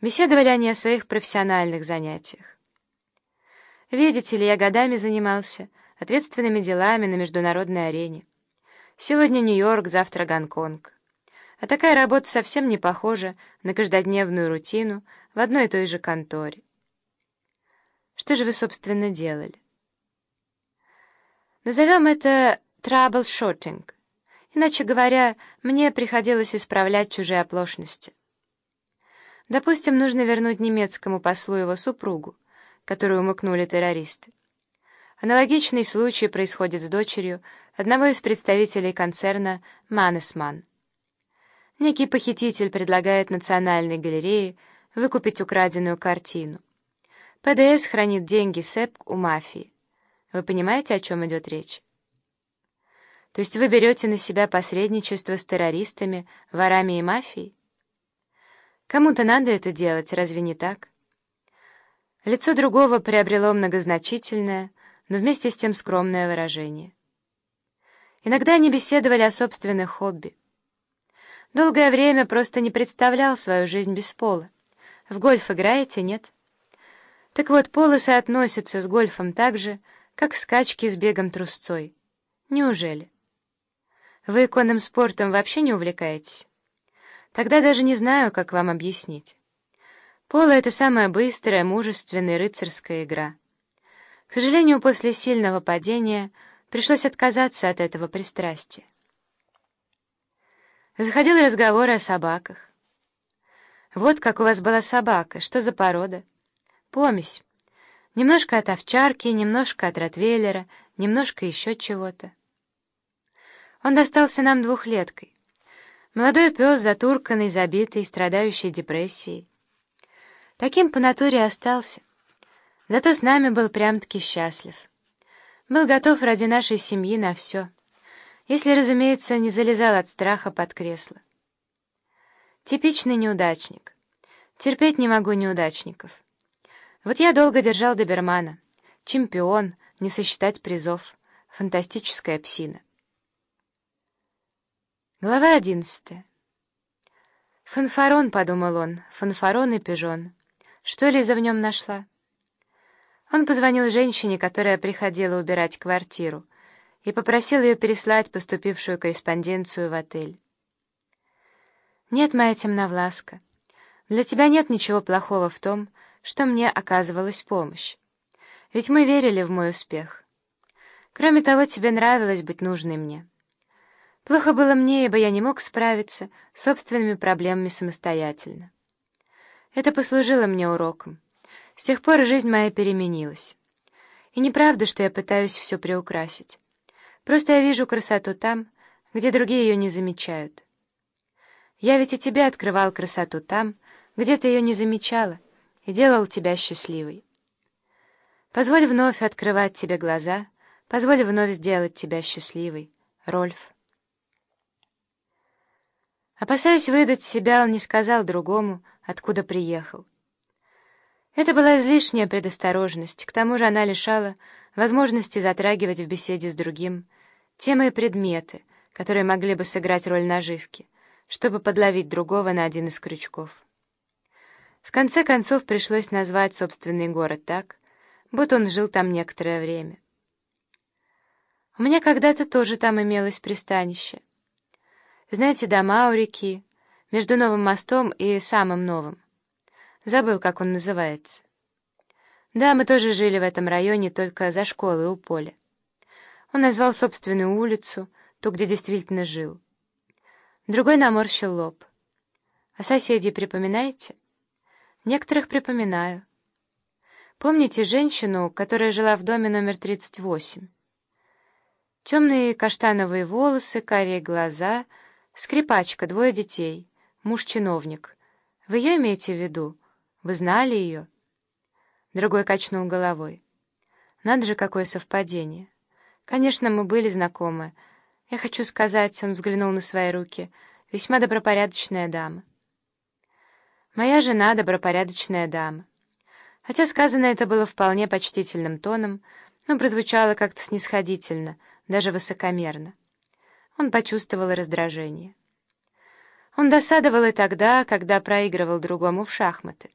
Беседовали они о своих профессиональных занятиях. Видите ли, я годами занимался ответственными делами на международной арене. Сегодня Нью-Йорк, завтра Гонконг. А такая работа совсем не похожа на каждодневную рутину в одной и той же конторе. Что же вы, собственно, делали? Назовем это troubleshooting. Иначе говоря, мне приходилось исправлять чужие оплошности. Допустим, нужно вернуть немецкому послу его супругу, которую умыкнули террористы. Аналогичный случай происходит с дочерью одного из представителей концерна «Маннесман». Некий похититель предлагает Национальной галерее выкупить украденную картину. ПДС хранит деньги СЭП у мафии. Вы понимаете, о чем идет речь? То есть вы берете на себя посредничество с террористами, ворами и мафией? Кому-то надо это делать, разве не так? Лицо другого приобрело многозначительное, но вместе с тем скромное выражение. Иногда они беседовали о собственных хобби. Долгое время просто не представлял свою жизнь без пола. В гольф играете, нет? Так вот, полы соотносятся с гольфом так же, как скачки с бегом трусцой. Неужели? Вы конным спортом вообще не увлекаетесь? Тогда даже не знаю, как вам объяснить. Поло — это самая быстрая, мужественная рыцарская игра. К сожалению, после сильного падения пришлось отказаться от этого пристрастия. Заходил разговор о собаках. Вот как у вас была собака, что за порода? Помесь. Немножко от овчарки, немножко от ротвейлера, немножко еще чего-то. Он достался нам двухлеткой. Молодой пес, затурканный, забитый, страдающий депрессией. Таким по натуре остался. Зато с нами был прям-таки счастлив. Был готов ради нашей семьи на все. Если, разумеется, не залезал от страха под кресло. Типичный неудачник. Терпеть не могу неудачников. Вот я долго держал добермана. Чемпион, не сосчитать призов. Фантастическая псина. Глава одиннадцатая. «Фанфарон», — подумал он, — «фанфарон и пижон. Что Лиза в нем нашла?» Он позвонил женщине, которая приходила убирать квартиру, и попросил ее переслать поступившую корреспонденцию в отель. «Нет, моя темновласка, для тебя нет ничего плохого в том, что мне оказывалась помощь. Ведь мы верили в мой успех. Кроме того, тебе нравилось быть нужной мне». Плохо было мне, ибо я не мог справиться с собственными проблемами самостоятельно. Это послужило мне уроком. С тех пор жизнь моя переменилась. И неправда, что я пытаюсь все приукрасить. Просто я вижу красоту там, где другие ее не замечают. Я ведь и тебе открывал красоту там, где ты ее не замечала, и делал тебя счастливой. Позволь вновь открывать тебе глаза, позволь вновь сделать тебя счастливой, Рольф. Опасаясь выдать себя, он не сказал другому, откуда приехал. Это была излишняя предосторожность, к тому же она лишала возможности затрагивать в беседе с другим темы и предметы, которые могли бы сыграть роль наживки, чтобы подловить другого на один из крючков. В конце концов пришлось назвать собственный город так, будто он жил там некоторое время. У меня когда-то тоже там имелось пристанище. Знаете, дома у реки, между новым мостом и самым новым. Забыл, как он называется. Да, мы тоже жили в этом районе, только за школой у поля. Он назвал собственную улицу, ту, где действительно жил. Другой наморщил лоб. А соседей припоминаете? Некоторых припоминаю. Помните женщину, которая жила в доме номер 38? Темные каштановые волосы, карие глаза — Скрипачка, двое детей, муж-чиновник. Вы ее имеете в виду? Вы знали ее?» Другой качнул головой. «Надо же, какое совпадение. Конечно, мы были знакомы. Я хочу сказать, он взглянул на свои руки, весьма добропорядочная дама». «Моя жена — добропорядочная дама». Хотя сказано это было вполне почтительным тоном, но прозвучало как-то снисходительно, даже высокомерно. Он почувствовал раздражение. Он досадовал и тогда, когда проигрывал другому в шахматы.